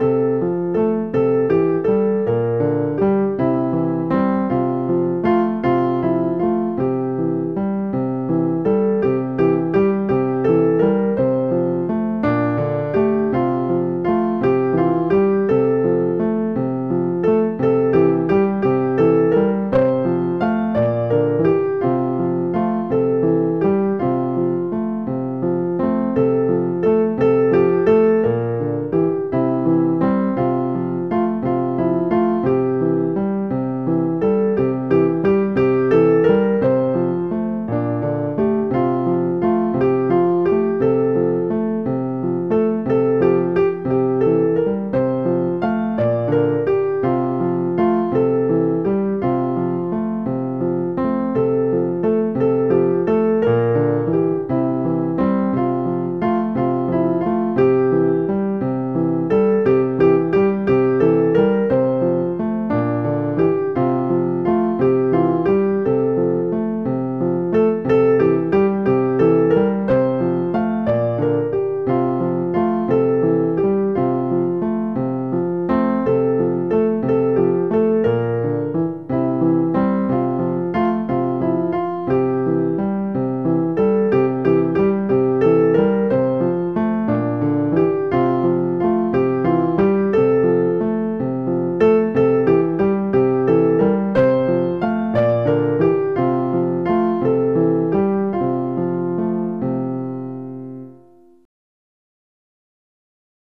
you